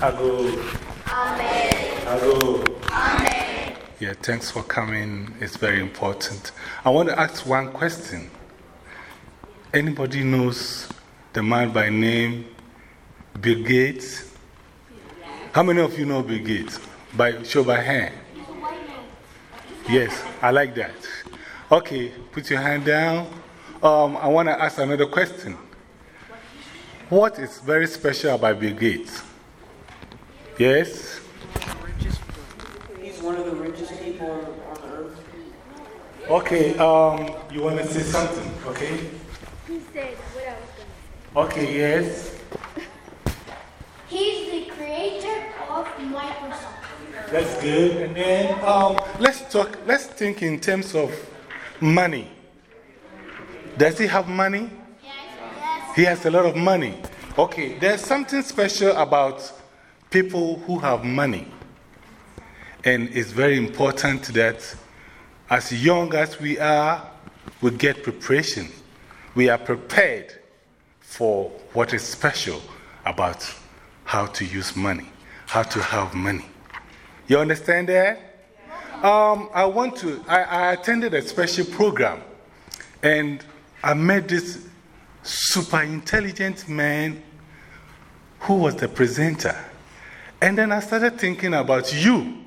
Ago. Amen. Ago. Amen. Yeah, thanks for coming. It's very important. I want to ask one question. Anybody knows the man by name Bill Gates? How many of you know Bill Gates? By, show by hand. Yes, I like that. Okay, put your hand down. Um, I want to ask another question. What is very special about Bill Gates? Yes? He's one of the richest people on earth. Okay, um, you want to say something, okay? He said what I was going to say. Okay, yes. He's the creator of Microsoft. That's good. And then um, let's talk, let's think in terms of money. Does he have money? Yes. He has a lot of money. Okay, there's something special about people who have money. And it's very important that as young as we are, we get preparation. We are prepared for what is special about how to use money, how to have money. You understand that? Um, I want to, I, I attended a special program and I met this super intelligent man who was the presenter. And then I started thinking about you.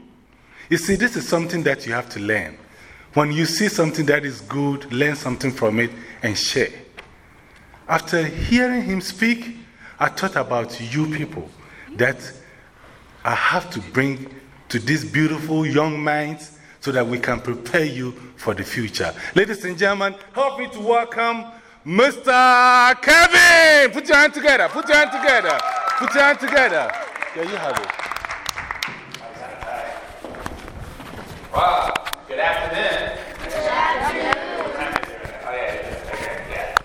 You see, this is something that you have to learn. When you see something that is good, learn something from it and share. After hearing him speak, I thought about you people that I have to bring to these beautiful young minds so that we can prepare you for the future. Ladies and gentlemen, help me to welcome Mr. Kevin. Put your hand together. Put your hand together. Put your hand together. There you have it. Wow, good afternoon. Good afternoon. Oh, yeah, yeah, okay, yeah.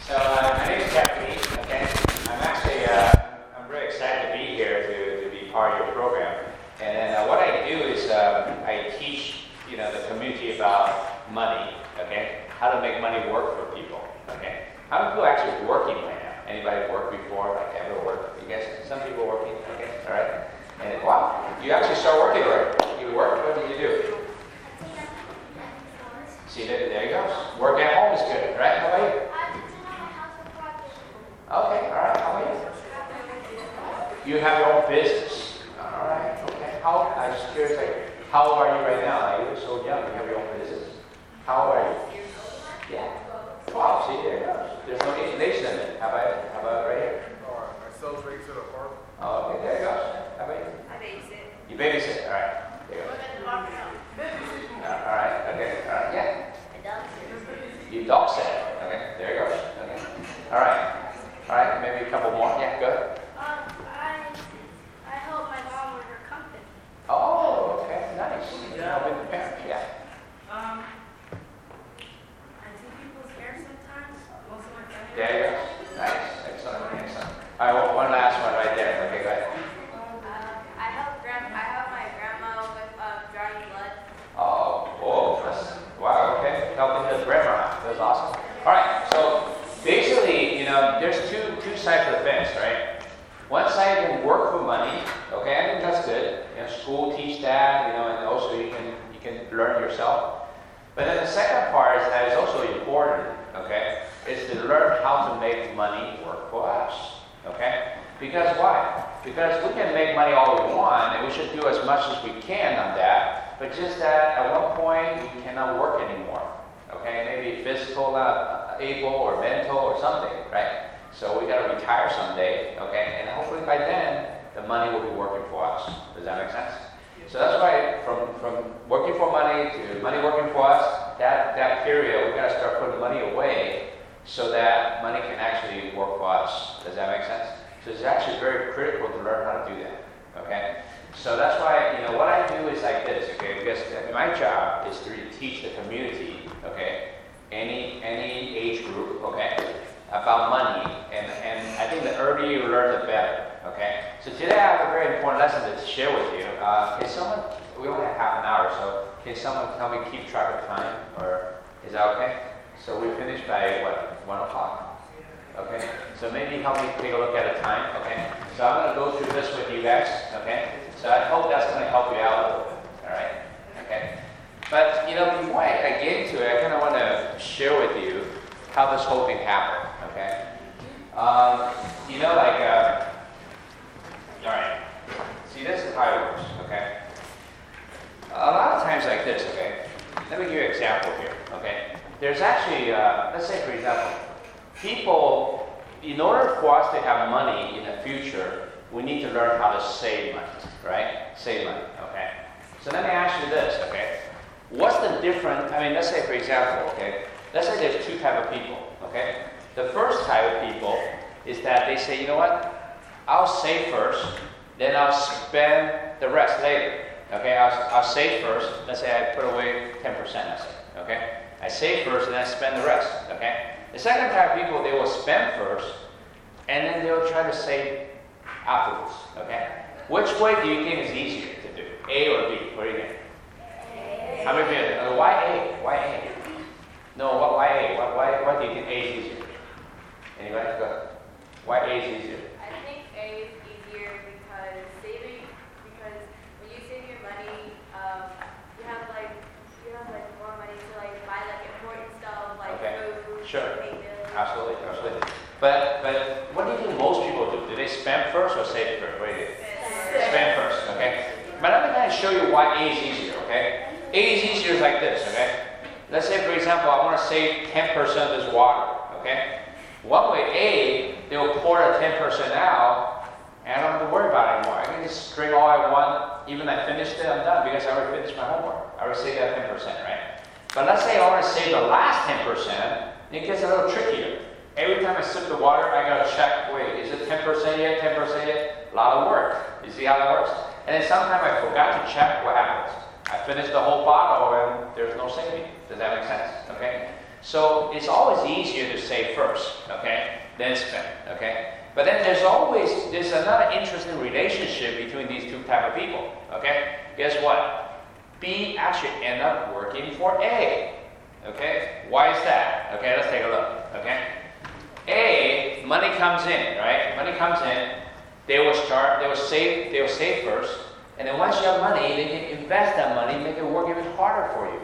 So, uh, my name is Kevin, okay? I'm actually, uh, I'm very excited to be here to, to be part of your program. And then uh, what I do is um, I teach, you know, the community about money, okay? How to make money work for people, okay? How many people actually working right now? Anybody worked before, like ever worked? You guys, some people working, okay, all right? And wow, you actually start working right. You work, what did you do? See, there, there you go. Work at home is good, right? How about you? Okay, all right. How about you? You have your own business. All right, okay. How, I'm just curious, like, how old are you right now? Like, you look so young, you have your own business. How old are you? Yeah. Wow, see, there you go. There's no age limit. How about, how about right here? I sell drinks at a park. Oh, okay, there you go. How about you? I babysit. You babysit, all right. There you go. Uh, All right, okay, all right, yeah. You dog sit. Okay, there you go. Okay. All right. All right, maybe a couple more. Yeah, good. Um, I, I help my mom with her company. Oh, okay, nice. You helping the parent, yeah. Um, I do people's hair sometimes, most of my family. There you go. Nice, excellent, excellent. All right, one- one last one right there. Okay, go ahead. I help grand, I help my grandma with uh, drawing blood. Oh, oh, that's, wow, okay. Helping the grandma. That's awesome. All right, so basically, you know, there's two, two sides of the fence, right? One side you can work for money, okay, I think that's good. You know, school teach that, you know, and also you can, you can learn yourself. But then the second part is that is also important, okay, is to learn how to make money work for us, okay? Because why? Because we can make money all we want, and we should do as much as we can on that, but just that at one point we cannot work anymore, okay? Maybe physical, uh, able, or mental, or something, right? So we gotta retire someday, okay? And hopefully by then, the money will be working for us. Does that make sense? So that's why from, from working for money to money working for us, that, that period, we've gotta start putting money away so that money can actually work for us. Does that make sense? So it's actually very critical to learn how to do that, okay? So that's why, you know, what I do is like this, okay? Because my job is to teach the community, okay? Any, any age group, okay? About money, and, and I think the earlier you learn, the better, okay? So today I have a very important lesson to share with you. Uh, can someone, we only have half an hour, so can someone tell me keep track of time, or is that okay? So we finish by what, one o'clock? Okay, so maybe help me take a look at a time, okay? So I'm going to go through this with you guys, okay? So I hope that's going to help you out a little bit, all right? Okay? But, you know, before I, I get into it, I kind of want to share with you how this whole thing happened, okay? Um, you know, like, uh, all right. See, this is how it works, okay? A lot of times like this, okay? Let me give you an example here, okay? There's actually, uh, let's say, for example, people, in order for us to have money in the future, we need to learn how to save money, right? Save money, okay? So let me ask you this, okay? What's the difference? I mean, let's say, for example, okay? Let's say there's two type of people, okay? The first type of people is that they say, you know what? I'll save first, then I'll spend the rest later. Okay, I'll, I'll save first. Let's say I put away 10%, let's say. Okay? I save first and then I spend the rest. Okay? The second type of people, they will spend first and then they'll try to save afterwards. Okay? Which way do you think is easier to do? A or B? What do you think? How many people? Uh, why A? Why A? No, why A? Why, why, why do you think A is easier? Anybody? Go. Why A is easier? I think A is easier because saving, because when you save your money, um, you have like, you have like more money to like buy like important stuff like Okay. food, Sure. pay bills. Absolutely, absolutely. But but what do you think most people do? Do they spend first or save first? What do you think? Spend first, okay? But let me kind of show you why A is easier, okay? A is easier like this, okay? Let's say, for example, I want to save 10% of this water, okay? One way, A, they will pour the 10% out, and I don't have to worry about it anymore. I can just drink all I want, even I finished it, I'm done, because I already finished my homework. I already saved that 10%, right? But let's say I want to save the last 10%, it gets a little trickier. Every time I sip the water, I gotta check, wait, is it 10% yet, 10% yet? A lot of work. You see how that works? And then sometimes I forgot to check what happens. I finished the whole bottle and there's no saving. Does that make sense? Okay? So it's always easier to save first, okay, then spend, okay? But then there's always there's another interesting relationship between these two type of people, okay? Guess what? B actually end up working for A. Okay? Why is that? Okay, let's take a look. Okay? A, money comes in, right? Money comes in, they will start, they will save, they will save first, and then once you have money, they can invest that money, make it work even harder for you.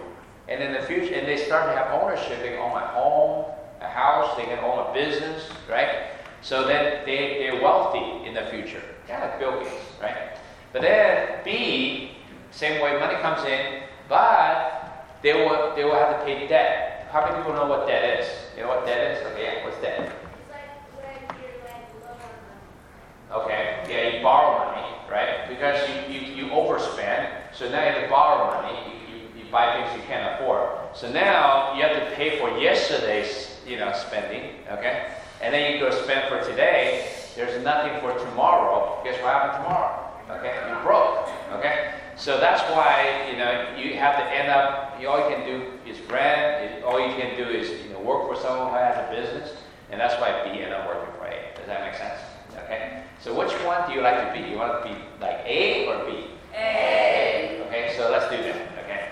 And in the future, and they start to have ownership, they can own a home, a house, they can own a business, right? So then they, they're wealthy in the future. Kind of like Bill Gates, right? But then B, same way money comes in, but they will they will have to pay the debt. How many people know what debt is? You know what debt is? Okay, yeah, what's debt? It's like when you're like low money. Okay, yeah, you borrow money, right? Because you, you, you overspend, so now you have to borrow money. You, you, you buy things you can't afford. So now you have to pay for yesterday's, you know, spending, okay? And then you go spend for today. There's nothing for tomorrow. Guess what happened tomorrow? Okay, you're broke. Okay, so that's why you know you have to end up. You, all you can do is rent. All you can do is you know work for someone who has a business, and that's why B end up working for A. Does that make sense? Okay. So which one do you like to be? You want to be like A or B? A. Okay. So let's do that. Okay.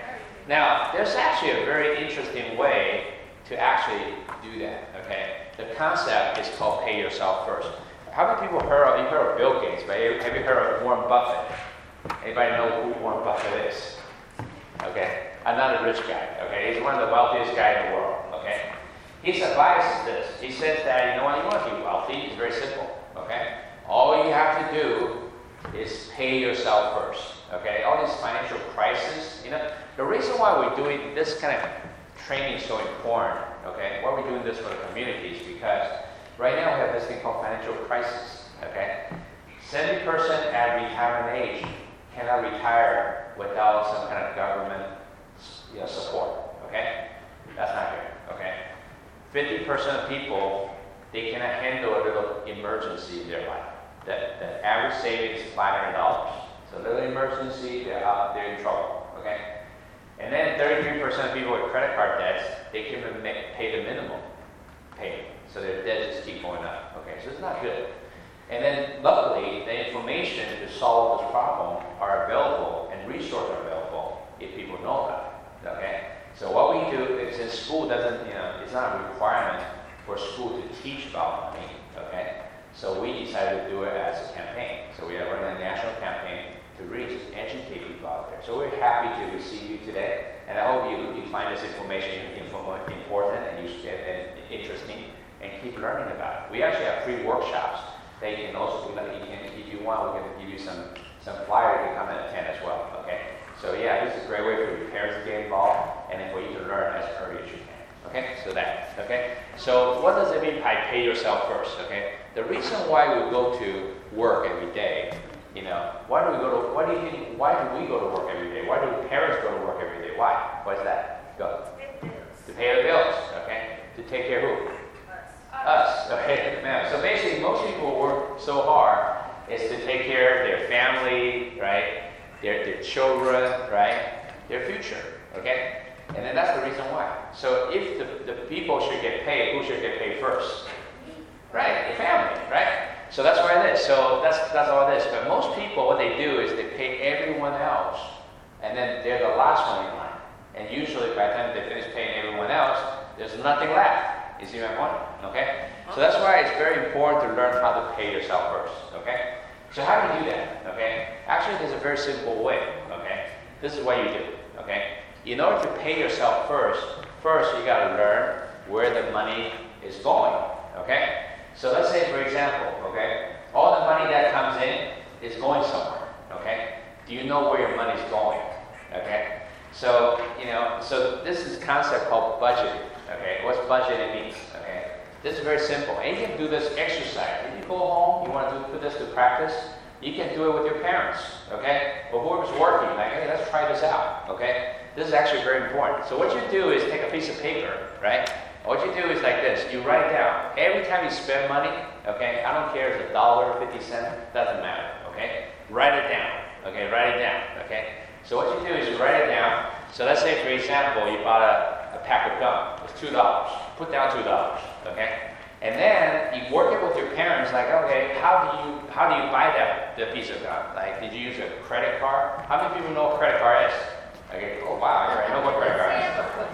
Now there's actually a very interesting way to actually do that. Okay. The concept is called pay yourself first. How many people heard of, you heard of Bill Gates, but have you heard of Warren Buffett? Anybody know who Warren Buffett is? Okay, another rich guy. Okay, he's one of the wealthiest guys in the world. Okay, advice is this. He says that you know what, you want to be wealthy. It's very simple. Okay, all you have to do is pay yourself first. Okay, all these financial crises. You know, the reason why we're doing this kind of training is so important. Okay, why we're doing this for the community is because right now we have this thing called financial crisis. Okay, seventy percent at retirement age cannot retire without some kind of government you know, support. Okay? That's not good. Okay? 50% of people, they cannot handle a little emergency in their life. The, the average savings is $500. So a little emergency, they're, out, they're in trouble. Okay? And then 33% of people with credit card debts, they can't even pay the minimum payment. So their debts just keep going up. Okay? So it's not good. And then luckily, the information to solve this problem are available and resources are available if people know about it. Okay? So what we do is since school doesn't, you know, it's not a requirement for school to teach about money. Okay? So we decided to do it as a campaign. So we are running a national campaign to reach, educate people out there. So we're happy to receive you today, and I hope you, you find this information info- important and useful and interesting, and keep learning about it. We actually have free workshops you can also, you can, if you want, we can give you some some flyer to come and attend as well. Okay. So yeah, this is a great way for your parents to get involved, and then for you to learn as early as you can. Okay, so that, okay? So what does it mean by pay yourself first, okay? The reason why we go to work every day, you know, why do we go to, why do you think, why do we go to work every day? Why do parents go to work every day? Why? Why is that? Go. To pay the bills, okay? To take care of who? Us, okay? So basically, most people work so hard is to take care of their family, right? Their, their children, right? Their future, okay? And then that's the reason why. So if the, the people should get paid, who should get paid first? Right, the family, right? So that's why it is. So that's that's all it is. But most people, what they do is they pay everyone else, and then they're the last one in line. And usually, by the time they finish paying everyone else, there's nothing left. You see my point? Okay. So that's why it's very important to learn how to pay yourself first. Okay. So how do you do that? Okay. Actually, there's a very simple way. Okay. This is what you do. Okay in order to pay yourself first, first you got to learn where the money is going. Okay? So let's say, for example, okay, all the money that comes in is going somewhere. Okay? Do you know where your money is going? Okay? So, you know, so this is a concept called budgeting. Okay? What's budgeting means? Okay? This is very simple. And you can do this exercise. If you go home, you want to put this to practice, you can do it with your parents. Okay? Or whoever's working, like, hey, let's try this out. Okay? This is actually very important. So what you do is take a piece of paper, right? What you do is like this. You write down every time you spend money, okay? I don't care if it's a dollar, 50 cents, doesn't matter, okay? Write it down, okay? Write it down, okay? So what you do is you write it down. So let's say, for example, you bought a, a pack of gum. It's $2. Put down $2, okay? And then you work it with your parents, like, okay, how do you how do you buy that the piece of gum? Like, did you use a credit card? How many people know what credit card is? Okay, oh wow, I know what credit card is.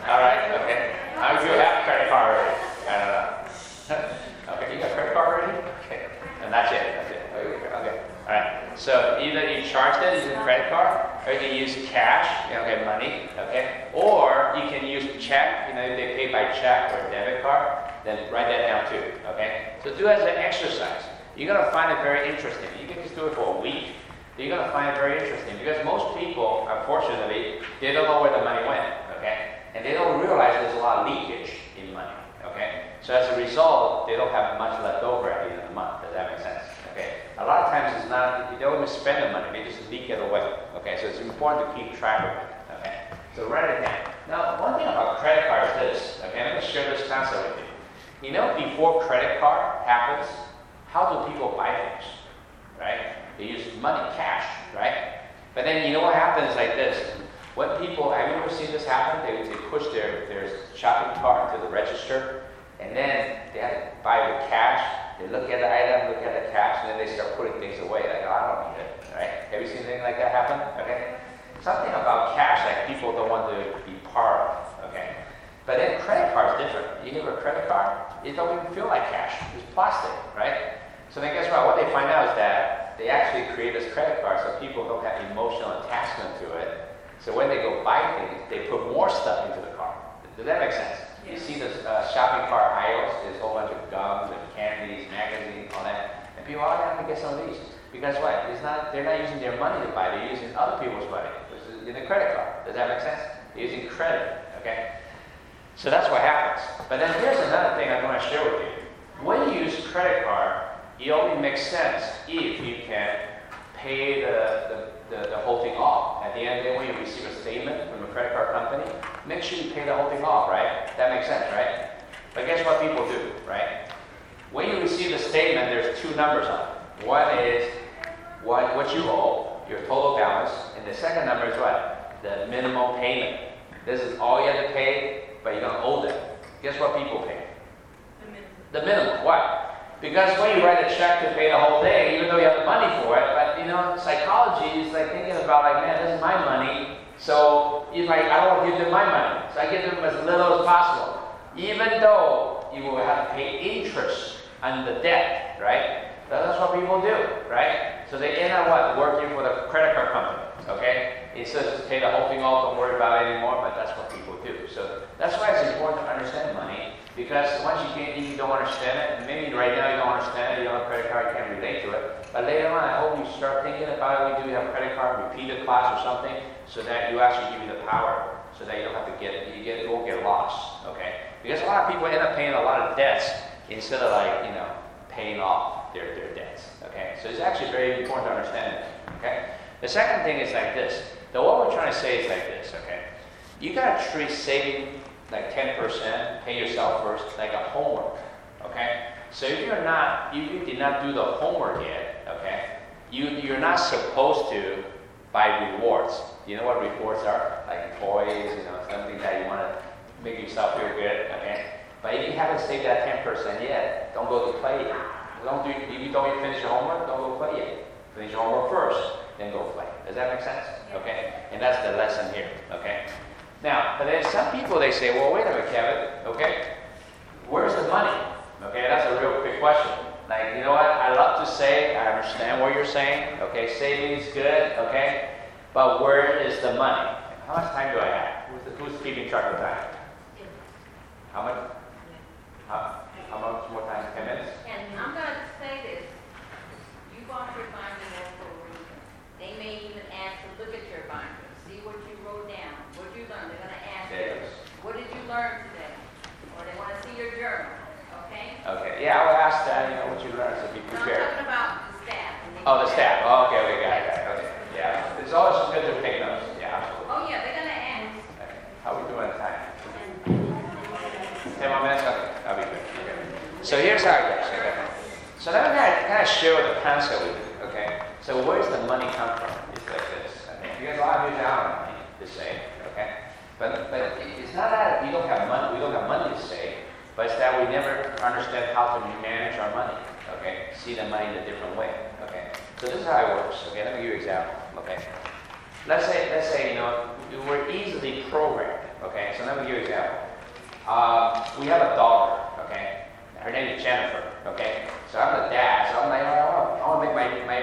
All right, okay. How do you have credit card already? I don't know. okay, you got credit card already? Okay, and that's it. That's it. Okay, okay. All right. So either you charge it using credit card, or you can use cash, okay, money, okay, or you can use check. You know, if they pay by check or debit card, then write that down too. Okay. So do as an exercise. You're gonna find it very interesting. You can just do it for a week you're going to find it very interesting because most people, unfortunately, they don't know where the money went, okay? And they don't realize there's a lot of leakage in money, okay? So as a result, they don't have much left over at the end of the month. Does that make sense? Okay? A lot of times it's not, they don't even spend the money, they just leak it away, okay? So it's important to keep track of it, okay? So write it down. Now, one thing about credit card is this, okay? I'm going to share this concept with you. You know, before credit card happens, how do people buy things, right? They use money, cash, right? But then you know what happens like this. When people, have you ever seen this happen? They, they push their, their shopping cart into the register, and then they have to buy with cash. They look at the item, look at the cash, and then they start putting things away. Like, oh, I don't need it, right? Have you seen anything like that happen? Okay? Something about cash that people don't want to be part of, okay? But then credit card is different. You give a credit card, it don't even feel like cash. It's plastic, right? So then guess what? What they find out is that they actually create this credit card so people don't have emotional attachment to it. So when they go buy things, they put more stuff into the cart. Does that make sense? You see the uh, shopping cart aisles, there's a whole bunch of gums and candies, magazines, all people, oh, I have to get some of these. Because what? It's not, they're not using their money to buy, they're using other people's money, which is in the credit card. Does that make sense? They're using credit, okay? So that's what happens. But then here's another thing I want to share with you. When you use credit card, it only makes sense if you can pay the, the, the, the, whole thing off. At the end of the day, when you receive a statement from a credit card company, make sure you pay the whole thing off, right? That makes sense, right? But guess what people do, right? When you receive a statement, there's two numbers on it. One is what, what you owe, your total balance, and the second number is what? The minimum payment. This is all you have to pay, but you don't owe them. Guess what people pay? The minimum. The minimum. What? Because when you write a check to pay the whole thing, even though you have the money for it, but you know, psychology is like thinking about like, man, this is my money, so if I, I don't want to give them my money, so I give them as little as possible. Even though you will have to pay interest on the debt, right? That's what people do, right? So they end up what? Working for the credit card company, okay? Instead of just pay the whole thing off, don't worry about it anymore, but that's what people do. So that's why it's important to understand money, because once you can't, you don't understand it, and maybe right now you don't understand it, you don't have a credit card, you can't relate to it. But later on, I hope you start thinking about it We do have a credit card, repeat a class or something, so that you actually give you the power, so that you don't have to get, you get, you won't get lost, okay? Because a lot of people end up paying a lot of debts instead of like, you know, paying off their, their debts, okay? So it's actually very important to understand okay? The second thing is like this. The what we're trying to say is like this, okay? You gotta treat saving like 10%, pay yourself first, like a homework, okay? So if you're not, if you did not do the homework yet, okay, you, you're not supposed to buy rewards. You know what rewards are? Like toys, you know, something that you want to make yourself feel good, okay? But if you haven't saved that 10% yet, don't go to play yet. Don't do, if you don't finish your homework, don't go play yet. Finish your homework first, then go play. Does that make sense? Okay? And that's the lesson here, okay? Now, but there's some people, they say, well, wait a minute, Kevin, okay? Where's the money? Okay, that's a real quick question. Like, you know what? I love to say, I understand what you're saying. Okay, saving is good, okay? But where is the money? How much time do I have? Who's, who's keeping track of time? How much? How, how much more time? Ten? And I'm gonna say this, you bought your binder for a reason. They may even ask to look at your binder, see what you wrote down, what you learned, they're gonna ask you, what did you learn today? Or they wanna see your journal, okay? Okay, yeah, I will ask that, you know, what you learned, so be No, I'm prepared. talking about the staff. Oh, the staff, ask- oh, okay, we got it, got it, okay, yeah. It's always good to take notes, yeah, absolutely. Oh, yeah, they're gonna ask. Okay. How we doing on time? Ten more minutes, okay, I'll be good, okay. So here's how it goes? So let me kind of, kind of share the concept with you, okay? So where does the money come from? It's like this, okay? Because a lot of you have money to save, okay? But, but it's not that we don't have money, we don't have money to save, but it's that we never understand how to manage our money, okay? See the money in a different way, okay? So this is how it works, okay? Let me give you an example, okay? Let's say, let's say, you know, we're easily programmed, okay? So let me give you an example. Uh, we have a daughter, okay? Her name is Jennifer, okay? So I'm the dad, so I'm like, oh, I want to make my, my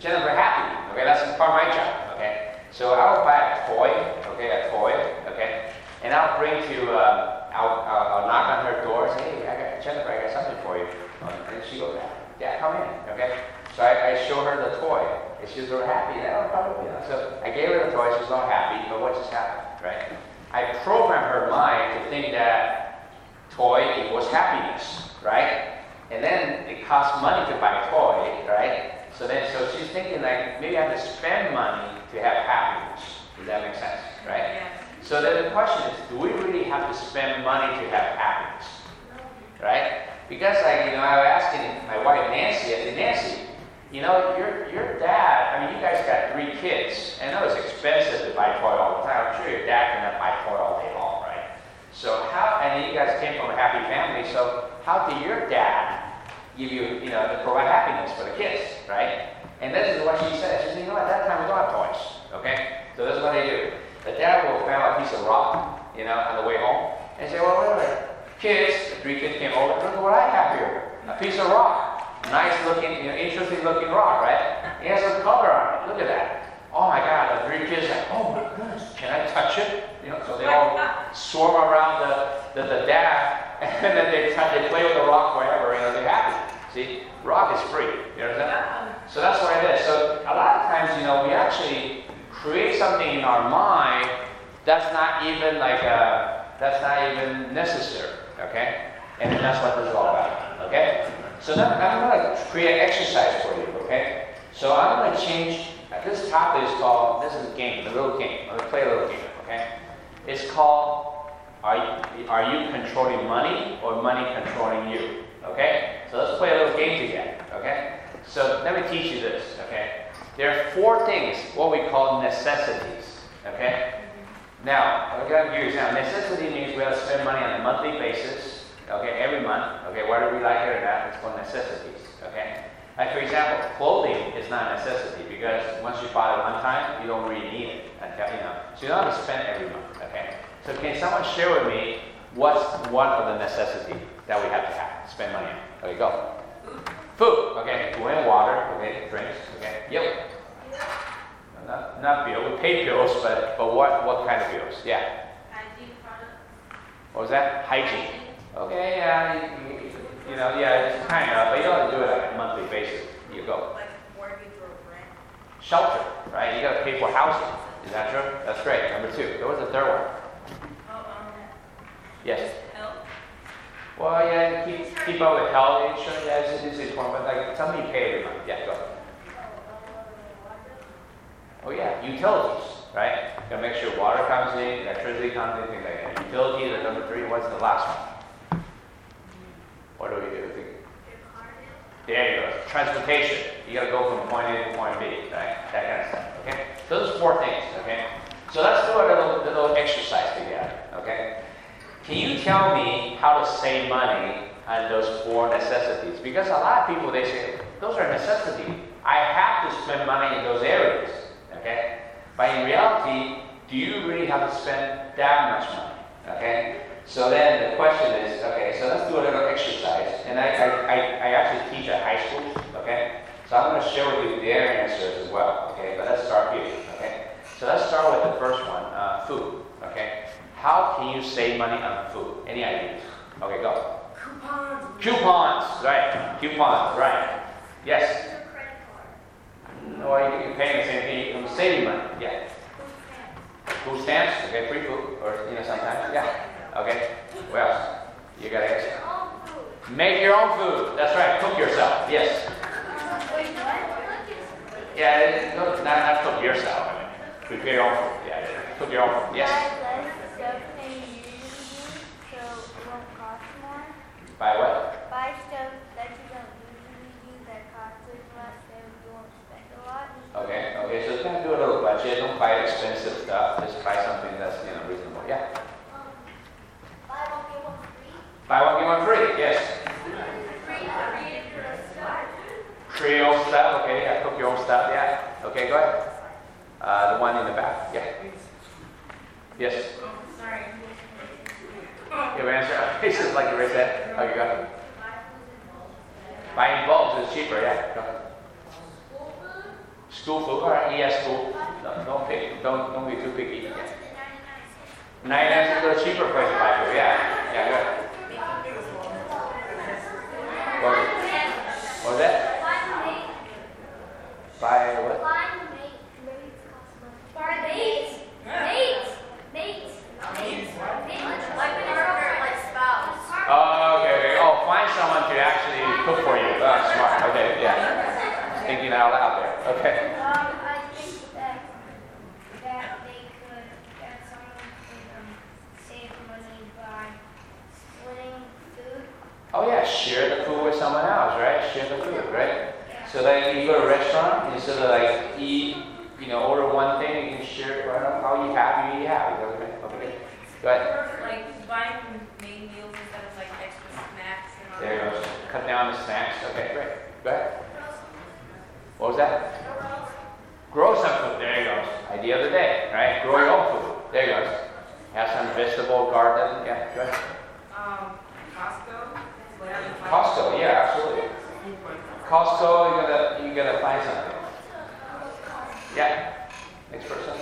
Jennifer happy, okay? That's part of my job, okay? So I will buy a toy, okay, a toy, okay? And I'll bring uh, I'll, I'll, I'll knock on her door, and say, hey, I got, Jennifer, I got something for you. Um, and she goes, Dad, come in, okay? So I, I show her the toy, and she's real happy. Oh, probably, know. So I gave her the toy, she's not happy, but what just happened, right? I programmed her mind to think that toy equals happiness, right? And then it costs money to buy a toy, right? So then, so she's thinking like, maybe I have to spend money to have happiness. Does that make sense, right? So then the question is, do we really have to spend money to have happiness? Right? Because like, you know, I was asking my wife Nancy, I said, Nancy, you know, your your dad, I mean you guys got three kids, and I know it's expensive to buy toy all the time. I'm sure your dad cannot buy toy all day long, right? So how and you guys came from a happy family, so how did your dad give you, you know, provide happiness for the kids, right? And this is what she said. She said, you know, at that time we don't have toys. Okay? So this is what they do. The dad will found a piece of rock, you know, on the way home, and say, well, wait a minute. Kids, the three kids came over, look at what I have here. A piece of rock. Nice looking, you know, interesting looking rock, right? It has some color on it. Look at that. Oh my God, the three kids like, oh my goodness, can I touch it? You know, so they all swarm around the, the, the dad, and then they, touch, they play with the rock forever, you know, they're happy. See, rock is free. You understand? So that's what it is. So a lot of times, you know, we actually create something in our mind that's not even like a, that's not even necessary. Okay? And that's what this is all about. Okay? So now I'm going to create exercise for you. Okay? So I'm going to change. uh, This topic is called. This is a game, a little game. I'm going to play a little game. Okay? It's called. Are you, are you controlling money or money controlling you? Okay? So let's play a little game together. Okay? So let me teach you this. Okay? There are four things, what we call necessities. Okay? Now, I'm going to an example. Necessity means we have to spend money on a monthly basis, okay, every month, okay, whether we like it or not, it's called necessities, okay? Like, for example, clothing is not a necessity because once you buy it one time, you don't really need it, until, you know, so you don't have to spend every month, okay? So can someone share with me what's one of the necessity that we have to have, spend money on? Okay, go. Food, okay. Food and water, okay. Drinks, okay. Yep. Not, not bill. We pay bills, but but what what kind of bills? Yeah. Hygiene products. What was that? Hygiene. Okay, yeah. You, you- know, yeah, it's kind of, but you don't have to do it on a monthly basis. You go. Like mortgage or rent. Shelter, right? You got to pay for housing. Is that true? That's great. Number two. What was the third one? Oh, um, Yes. Well, yeah, keep, keep up with health insurance, yeah, this is, is but like, you pay every month, yeah, go. Oh, yeah, utilities, right? Gotta make sure water comes in, electricity comes in, things like that. Utilities, number three, what's the last one? What do we do? There you go, transportation, you gotta go from point A to point B, right? That kind of stuff, okay? So Those are four things, okay? So let's do a little, little exercise together? Can you tell me how to save money on those four necessities? Because a lot of people, they say, those are necessities. I have to spend money in those areas, okay? But in reality, do you really have to spend that much money, okay? So then the question is, okay, so let's do a little exercise. And I, I, I, I actually teach at high school, okay? So I'm going to share with you their answers as well, okay? But let's start here, okay? So let's start with the first one, uh, food? How can you save money on food? Any ideas? Okay, go. Coupons. Coupons, right? Coupons, right? Yes. No, you- you're paying the same thing. You're saving money. Yeah. Food stamps. Okay, free food, or you know sometimes. Yeah. Okay. What else? You got to food. Make your own food. That's right. Cook yourself. Yes. Yeah. No, not not cook yourself. I mean, prepare your own food. Yeah. yeah. Cook your own food. Yes. Buy less stuff than you usually do, so it won't cost more. Buy what? Buy stuff that you don't usually do that costs as much, so you won't spend a lot. Okay. Okay. So kind of do a little budget. Don't buy expensive stuff. Just buy something that's you know reasonable. Yeah. Um, buy one, get one free. Buy one get one free. Yes. Free, free if you're a star. Create your own stuff, okay? Yeah, cook your own stuff, yeah. Okay, go ahead. Uh, the one in the back, yeah. Yes. You an answer? It's just like you raised that. Okay, go ahead. Buying bulbs is cheaper, yeah. Go ahead. School food, all right, yes, school. No, don't pick, don't, don't be too picky. Yeah. Ninety-nine cents is a cheaper place to buy food, yeah. Yeah, go ahead. What was it? What was that? Buy what? Oh, okay, okay. Oh, find someone to actually cook for you. Oh, smart. Okay, yeah. Thinking out loud there. Okay. Um, I think that, that they could, that someone could, um, save money by splitting food. Oh yeah, share the food with someone else, right? Share the food, right? So like you go to a restaurant, instead of like eat, you know, order one thing, you can share it. Well, how you have, you eat half. Okay. Okay. Go ahead. Or like buying main meals instead of like extra snacks and all There you that. go. Cut down the snacks. Okay, great. Go ahead. What was that? Grow some food. There you go. Idea of the day, right? Grow your own food. There you go. Have some vegetable garden. Yeah, go ahead. Um, Costco. Costco, yeah, absolutely. Costco, you gotta you gotta find something. Yeah. Next person.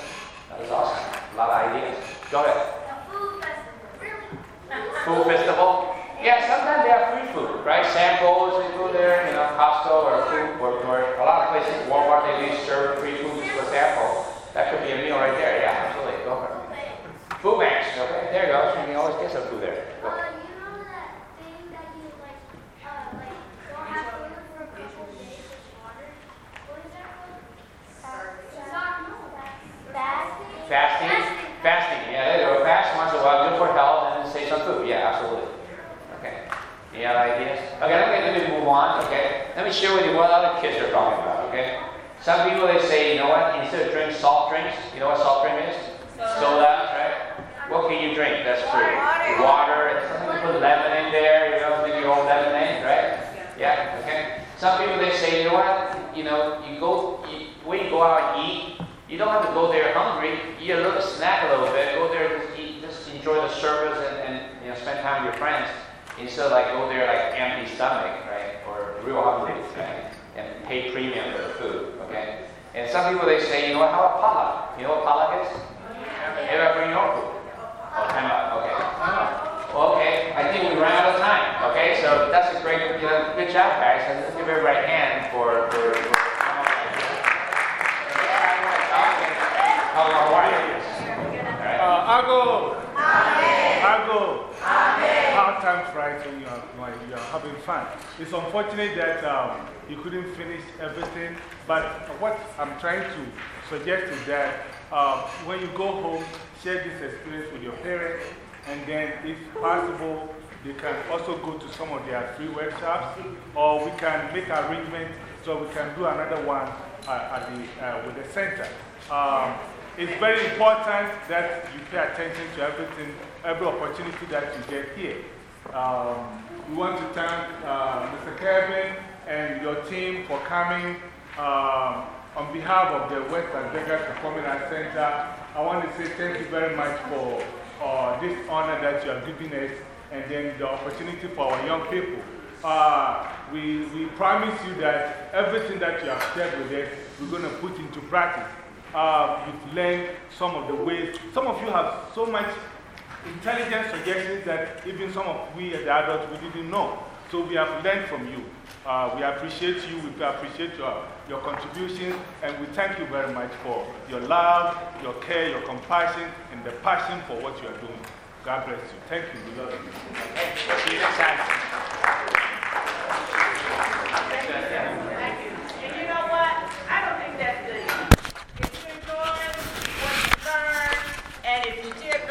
That was awesome. A lot of ideas. Go ahead. Food festival. Food festival. Yeah, sometimes they have free food, right? Samples, you go there, you know, Costco or food or, or a lot of places, Walmart, they do serve free food just for sample. That could be a meal right there. Yeah, absolutely. Go for it. Food banks. Okay, there you go. So you can always get some food there. Go. Uh, you know that thing that you like, uh, don't have food for a couple days with water? What is that called? Fasting? Fasting. Fasting. Yeah, there you go. Fast once in a while, good for health, and then save some food. Yeah, absolutely. Any other ideas? Okay, let me, let me move on. Okay. Let me share with you what other kids are talking about. Okay. Some people they say, you know what? Instead of drinking soft drinks, you know what soft drink is? Soda, right? What can you drink? That's free. Water. Sometimes you put lemon in there. You know, maybe your own lemonade, right? Yeah. Okay. Some people they say, you know what? You know, you go you, when you go out and eat, you don't have to go there hungry. Eat a little snack a little bit. Go there, just eat, just enjoy the service and, and you know spend time with your friends instead of like go there like empty stomach, right? Or real hungry, right? And pay premium for the food, okay? And some people they say, you know what, how about potluck? You know what potluck is? Everybody bring your food. Oh, time out, okay. Okay, I think we ran out of time, okay? So that's a great, you know, good job, guys. Let's give everybody a hand for, for, for how long are you? All right. Uh, I go. I go. Hard times when you are, when you are having fun. It's unfortunate that um, you couldn't finish everything, but what I'm trying to suggest is that uh, when you go home, share this experience with your parents, and then, if possible, they can also go to some of their free workshops, or we can make arrangements so we can do another one uh, at the, uh, with the center. Um, it's very important that you pay attention to everything, every opportunity that you get here. Um, we want to thank uh, Mr. Kevin and your team for coming. Um, on behalf of the West Las Vegas Performing Arts Center, I want to say thank you very much for uh, this honor that you are giving us and then the opportunity for our young people. Uh, we, we promise you that everything that you have shared with us, we're going to put into practice. Uh, you've learned some of the ways. Some of you have so much intelligent suggestions that even some of we, the adults, we didn't know. So we have learned from you. Uh, we appreciate you, we appreciate your, your contributions, and we thank you very much for your love, your care, your compassion, and the passion for what you are doing. God bless you. Thank you. We love you.